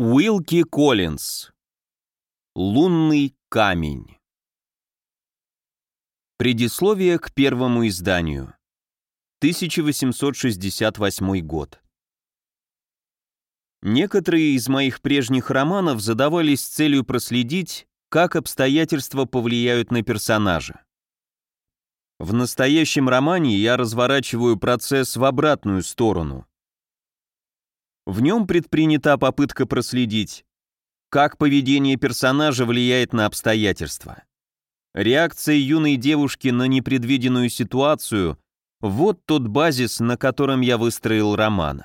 Уилки Коллинз. Лунный камень. Предисловие к первому изданию. 1868 год. Некоторые из моих прежних романов задавались целью проследить, как обстоятельства повлияют на персонажа. В настоящем романе я разворачиваю процесс в обратную сторону. В нем предпринята попытка проследить, как поведение персонажа влияет на обстоятельства. Реакция юной девушки на непредвиденную ситуацию – вот тот базис, на котором я выстроил роман.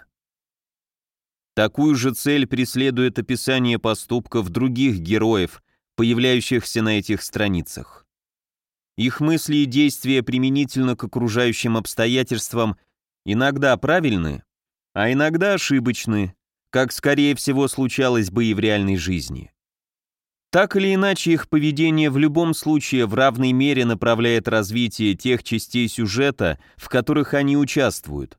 Такую же цель преследует описание поступков других героев, появляющихся на этих страницах. Их мысли и действия применительно к окружающим обстоятельствам иногда правильны, а иногда ошибочны, как, скорее всего, случалось бы и в реальной жизни. Так или иначе, их поведение в любом случае в равной мере направляет развитие тех частей сюжета, в которых они участвуют.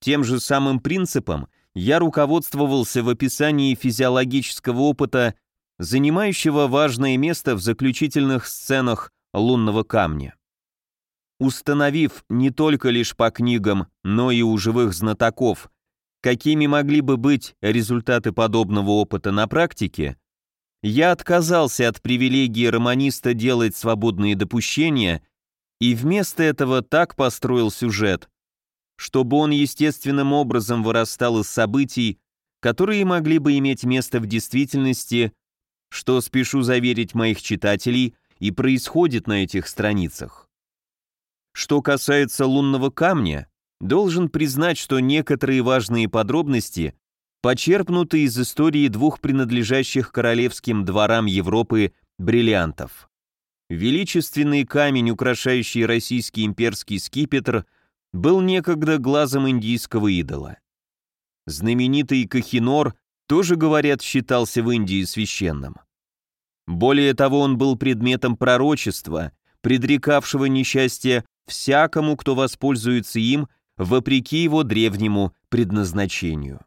Тем же самым принципом я руководствовался в описании физиологического опыта, занимающего важное место в заключительных сценах «Лунного камня». Установив не только лишь по книгам, но и у живых знатоков какими могли бы быть результаты подобного опыта на практике, я отказался от привилегии романиста делать свободные допущения и вместо этого так построил сюжет, чтобы он естественным образом вырастал из событий, которые могли бы иметь место в действительности, что, спешу заверить моих читателей, и происходит на этих страницах. Что касается лунного камня, должен признать, что некоторые важные подробности почерпнуты из истории двух принадлежащих королевским дворам Европы бриллиантов. Величественный камень, украшающий российский имперский скипетр, был некогда глазом индийского идола. Знаменитый Кахинор тоже, говорят, считался в Индии священным. Более того, он был предметом пророчества, предрекавшего несчастье всякому, кто воспользуется им вопреки его древнему предназначению.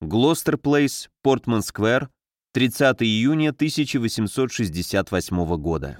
Глостер Плейс, Портман Сквер, 30 июня 1868 года.